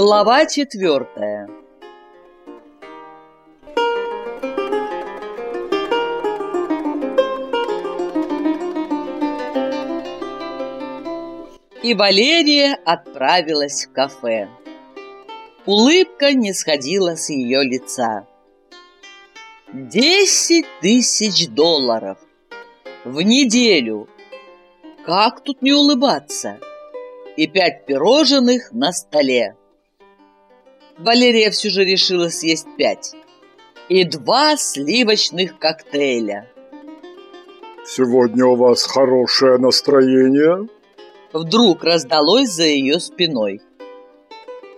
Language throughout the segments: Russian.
Глава четвертая И Валерия отправилась в кафе. Улыбка не сходила с ее лица. Десять тысяч долларов в неделю. Как тут не улыбаться? И пять пирожных на столе. Валерия все же решила съесть пять. И два сливочных коктейля. Сегодня у вас хорошее настроение? Вдруг раздалось за ее спиной.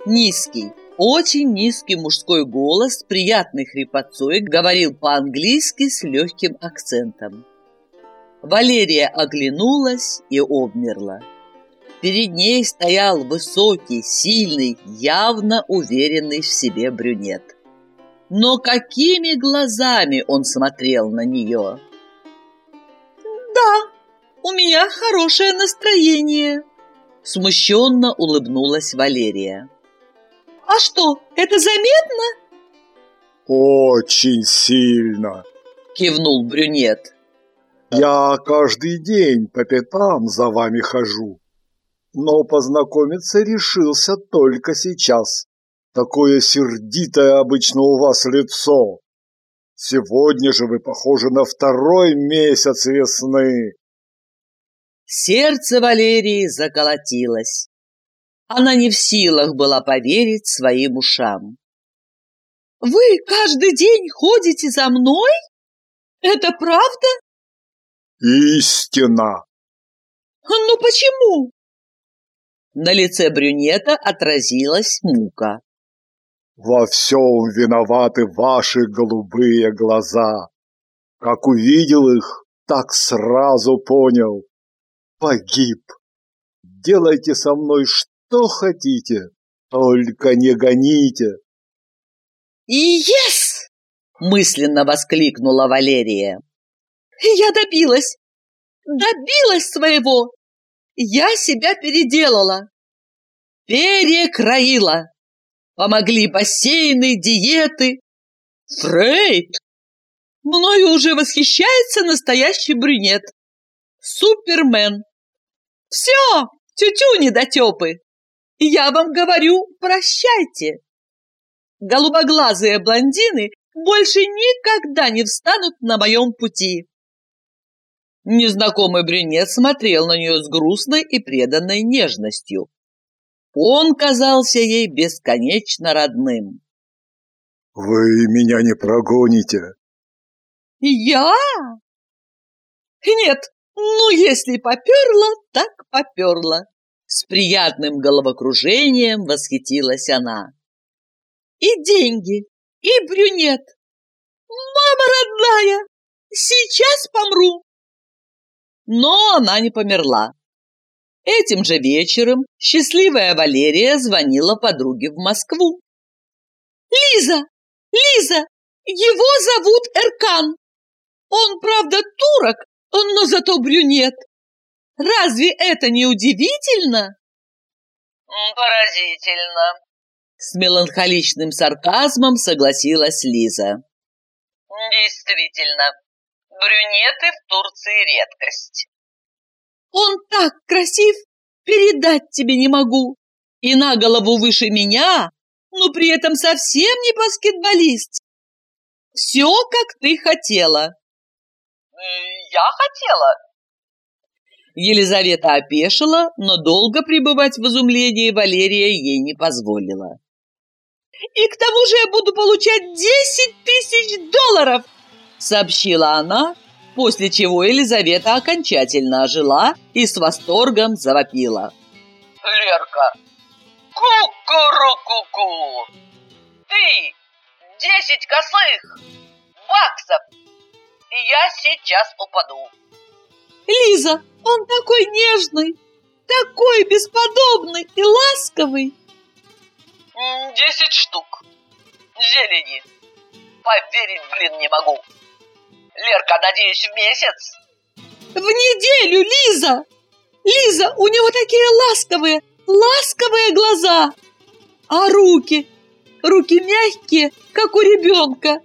Низкий, очень низкий мужской голос с приятной хрипотцой говорил по-английски с легким акцентом. Валерия оглянулась и обмерла. Перед ней стоял высокий, сильный, явно уверенный в себе брюнет. Но какими глазами он смотрел на нее? «Да, у меня хорошее настроение», — смущенно улыбнулась Валерия. «А что, это заметно?» «Очень сильно», — кивнул брюнет. «Я каждый день по пятам за вами хожу, но познакомиться решился только сейчас. Такое сердитое обычно у вас лицо. Сегодня же вы похожи на второй месяц весны. Сердце Валерии заколотилось. Она не в силах была поверить своим ушам. «Вы каждый день ходите за мной? Это правда?» «Истина!» «Ну почему?» На лице брюнета отразилась мука. «Во всем виноваты ваши голубые глаза. Как увидел их, так сразу понял. Погиб. Делайте со мной что хотите, только не гоните». «И ес!» — мысленно воскликнула Валерия. «Я добилась! Добилась своего! Я себя переделала, перекроила. Помогли бассейны, диеты. Фрейд! Мною уже восхищается настоящий брюнет. Супермен. Все, тютю недотепы. Я вам говорю, прощайте. Голубоглазые блондины больше никогда не встанут на моем пути. Незнакомый брюнет смотрел на нее с грустной и преданной нежностью. Он казался ей бесконечно родным. «Вы меня не прогоните?» «Я? Нет, ну если поперло, так поперло!» С приятным головокружением восхитилась она. «И деньги, и брюнет! Мама родная, сейчас помру!» Но она не померла. Этим же вечером счастливая Валерия звонила подруге в Москву. «Лиза! Лиза! Его зовут Эркан! Он, правда, турок, но зато брюнет. Разве это не удивительно?» «Поразительно!» С меланхоличным сарказмом согласилась Лиза. «Действительно, Брюнеты в Турции редкость. Он так красив, передать тебе не могу. И на голову выше меня, но при этом совсем не баскетболист. Все, как ты хотела. Я хотела. Елизавета опешила, но долго пребывать в изумлении Валерия ей не позволила. «И к тому же я буду получать десять тысяч долларов!» Сообщила она, после чего Елизавета окончательно ожила и с восторгом завопила. «Лерка, ку-ку-ру-ку-ку! Ты десять косых баксов, и я сейчас упаду!» «Лиза, он такой нежный, такой бесподобный и ласковый!» «Десять штук зелени, поверить, блин, не могу!» Лерка, надеюсь, в месяц? В неделю, Лиза! Лиза, у него такие ласковые, ласковые глаза! А руки? Руки мягкие, как у ребенка.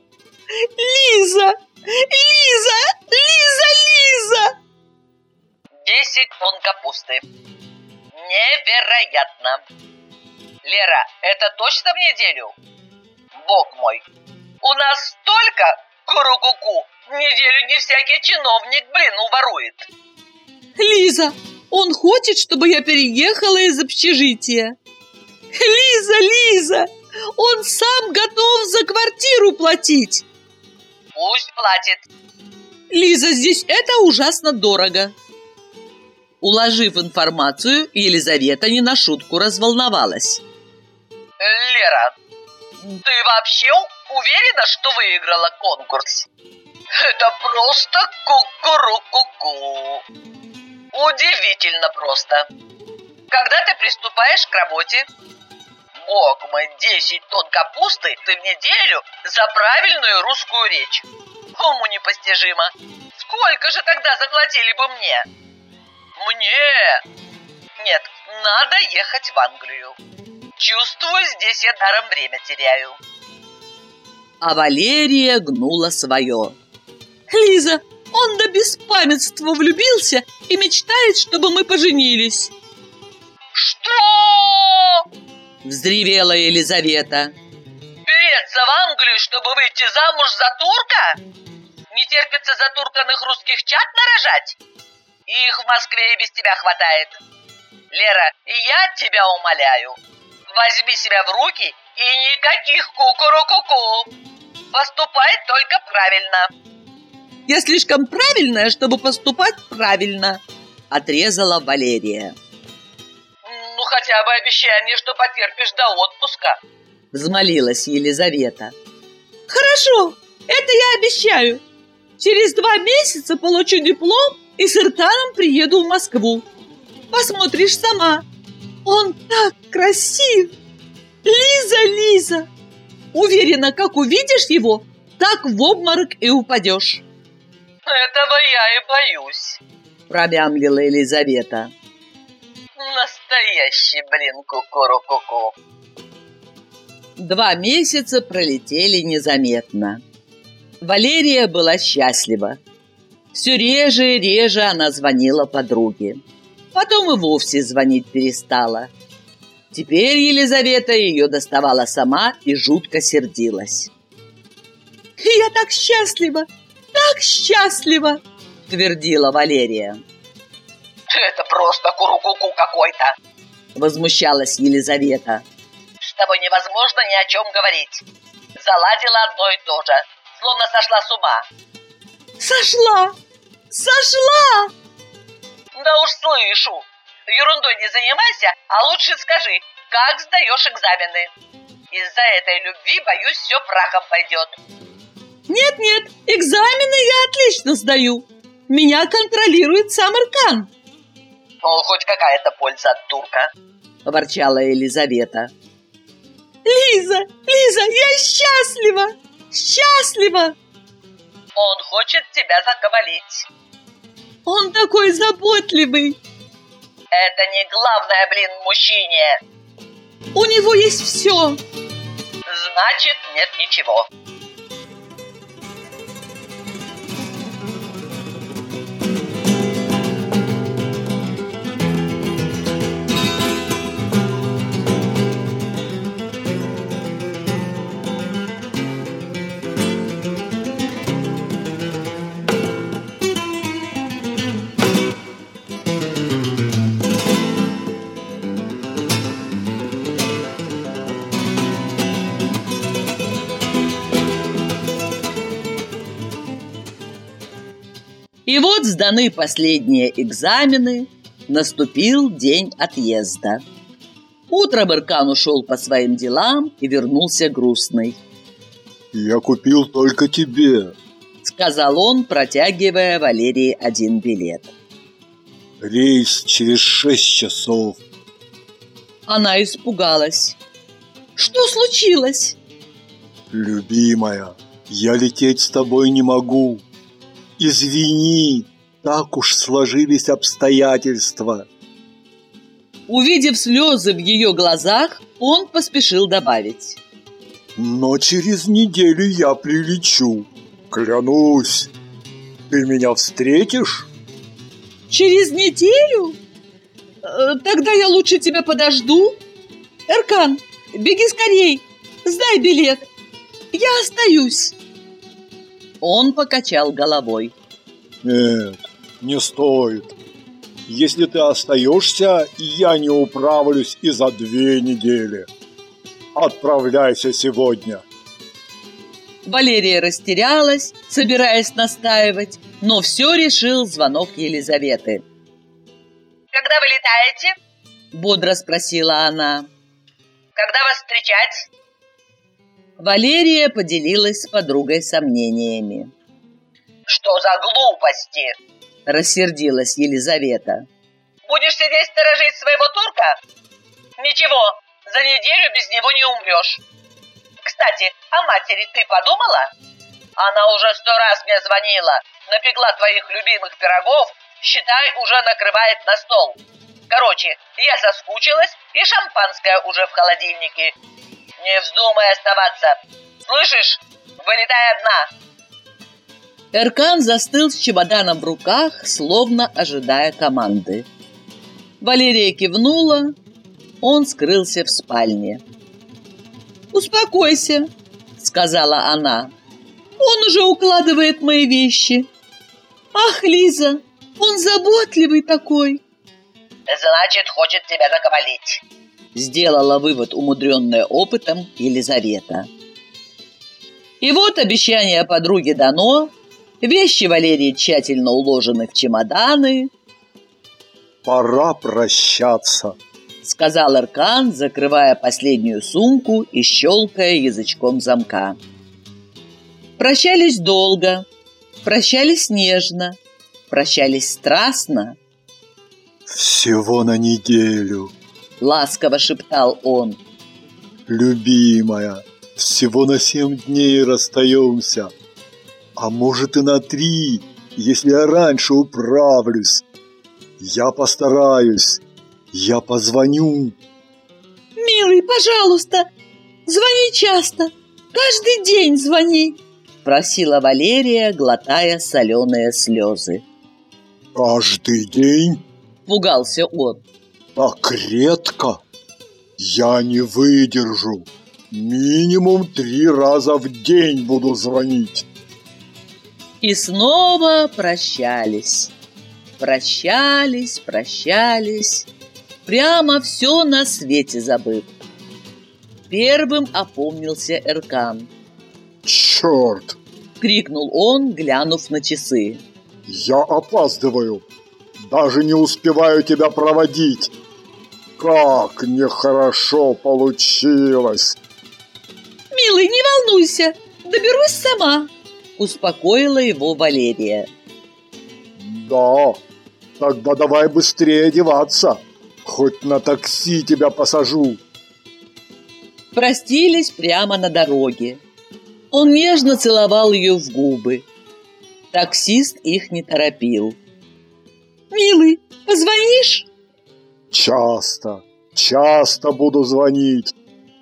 Лиза! Лиза! Лиза! Лиза! Десять тонн капусты. Невероятно. Лера, это точно в неделю? Бог мой, у нас столько куру-ку-ку. Неделю не всякий чиновник, блин, уворует. Лиза, он хочет, чтобы я переехала из общежития. Лиза, Лиза, он сам готов за квартиру платить. Пусть платит. Лиза, здесь это ужасно дорого. Уложив информацию, Елизавета не на шутку разволновалась. Лера, ты вообще уверена, что выиграла конкурс? Это просто ку-ку-ку-ку. Удивительно просто. Когда ты приступаешь к работе, бог мой, 10 тонн капусты ты в неделю за правильную русскую речь. Уму непостижимо. Сколько же тогда заплатили бы мне? Мне? Нет, надо ехать в Англию. Чувствую, здесь я даром время теряю. А Валерия гнула свое. Лиза, он до беспамятства влюбился и мечтает, чтобы мы поженились. Что? Взревела Елизавета. Переться в Англию, чтобы выйти замуж за турка? Не терпится затурканных русских чат нарожать? Их в Москве и без тебя хватает. Лера, я тебя умоляю, возьми себя в руки и никаких кукуру-ку-ку. Поступай только правильно. Я слишком правильная, чтобы поступать правильно, отрезала Валерия. Ну, хотя бы обещай мне, что потерпишь до отпуска. Взмолилась Елизавета. Хорошо, это я обещаю. Через два месяца получу диплом и с Иртаном приеду в Москву. Посмотришь сама. Он так красив. Лиза, Лиза. Уверена, как увидишь его, так в обморок и упадешь. Этого я и боюсь. Промямлила Елизавета. Настоящий, блин, кукуру-ку-ку. Два месяца пролетели незаметно. Валерия была счастлива. Все реже и реже она звонила подруге. Потом и вовсе звонить перестала. Теперь Елизавета ее доставала сама и жутко сердилась. «Я так счастлива! Так счастлива!» – твердила Валерия. Это просто куру-ку-ку какой-то. Возмущалась Елизавета. С тобой невозможно ни о чем говорить. Заладила одно и то же, словно сошла с ума. «Сошла! Сошла!» Да уж слышу. Ерундой не занимайся, а лучше скажи, как сдаешь экзамены. Из-за этой любви, боюсь, все прахом пойдет. Нет-нет, экзамены я отлично сдаю. Меня контролирует сам Иркан. Ну, хоть какая-то польза от турка. Ворчала Елизавета. Лиза, Лиза, я счастлива! Счастлива! Он хочет тебя закабалить. Он такой заботливый. Это не главное, блин, мужчине. У него есть все. Значит, нет ничего. Вот сданы последние экзамены, наступил день отъезда. Утром Иркан ушел по своим делам и вернулся грустный. Я купил только тебе. Сказал он, протягивая Валерии один билет. Рейс через шесть часов. Она испугалась. Что случилось? Любимая, я лететь с тобой не могу. Извини, так уж сложились обстоятельства. Увидев слезы в ее глазах, он поспешил добавить. «Но через неделю я прилечу, клянусь. Ты меня встретишь?» «Через неделю? Э, тогда я лучше тебя подожду. Эркан, беги скорей, сдай билет. Я остаюсь». Он покачал головой. «Нет, не стоит. Если ты остаешься, я не управлюсь и за две недели. Отправляйся сегодня. Валерия растерялась, собираясь настаивать, но все решил звонок Елизаветы. «Когда вы летаете?» – бодро спросила она. «Когда вас встречать?» Валерия поделилась с подругой сомнениями. «Что за глупости?» Рассердилась Елизавета. Будешь сидеть сторожить своего турка? Ничего, за неделю без него не умрешь. Кстати, о матери ты подумала? Она уже сто раз мне звонила, напекла твоих любимых пирогов, считай, уже накрывает на стол. Короче, я соскучилась, и шампанское уже в холодильнике. Не вздумай оставаться. Слышишь? Вылетай одна. Эркан застыл с чемоданом в руках, словно ожидая команды. Валерия кивнула, он скрылся в спальне. «Успокойся», — сказала она. «Он уже укладывает мои вещи». «Ах, Лиза, он заботливый такой!» «Значит, хочет тебя закабалить», — сделала вывод, умудренная опытом Елизавета. И вот обещание подруги дано, Вещи Валерии тщательно уложены в чемоданы. «Пора прощаться», — сказал Аркан, закрывая последнюю сумку и щелкая язычком замка. Прощались долго, прощались нежно, прощались страстно. «Всего на неделю», — ласково шептал он. «Любимая, всего на семь дней расстаемся» а может и на три, если я раньше управлюсь. Я постараюсь, я позвоню. Милый, пожалуйста, звони часто, каждый день звони, просила Валерия, глотая соленые слезы. Каждый день? Пугался он. Так редко? Я не выдержу. Минимум три раза в день буду звонить. И снова прощались. Прощались, прощались, прямо все на свете забыв. Первым опомнился Эркан. «Черт!» — крикнул он, глянув на часы. «Я опаздываю! Даже не успеваю тебя проводить! Как нехорошо получилось!» «Милый, не волнуйся, доберусь сама!» Успокоила его Валерия. Да, тогда давай быстрее одеваться. Хоть на такси тебя посажу. Простились прямо на дороге. Он нежно целовал ее в губы. Таксист их не торопил. «Милый, позвонишь?» «Часто, часто буду звонить.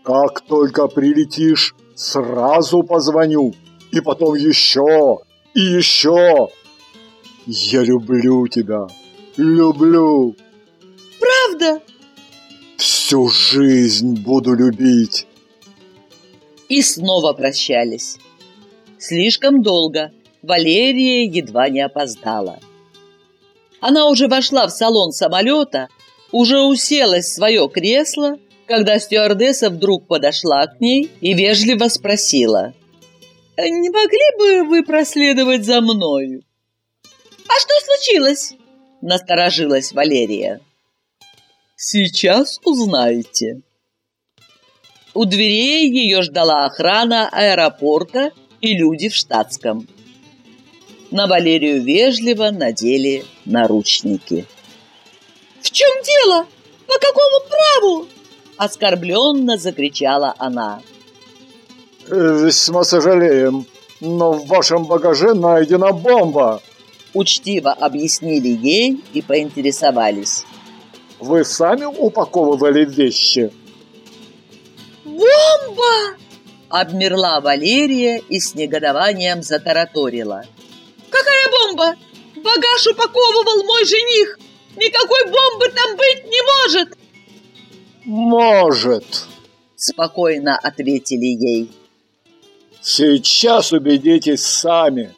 Как только прилетишь, сразу позвоню и потом еще, и еще. Я люблю тебя, люблю. Правда? Всю жизнь буду любить. И снова прощались. Слишком долго. Валерия едва не опоздала. Она уже вошла в салон самолета, уже уселась в свое кресло, когда стюардесса вдруг подошла к ней и вежливо спросила – не могли бы вы проследовать за мною?» «А что случилось?» – насторожилась Валерия. «Сейчас узнаете». У дверей ее ждала охрана аэропорта и люди в штатском. На Валерию вежливо надели наручники. «В чем дело? По какому праву?» Оскорбленно закричала она. «Весьма сожалеем, но в вашем багаже найдена бомба!» Учтиво объяснили ей и поинтересовались. Вы сами упаковывали вещи? Бомба! Обмерла Валерия и с негодованием затараторила. Какая бомба? Багаж упаковывал мой жених! Никакой бомбы там быть не может! Может, спокойно ответили ей. Сейчас убедитесь сами.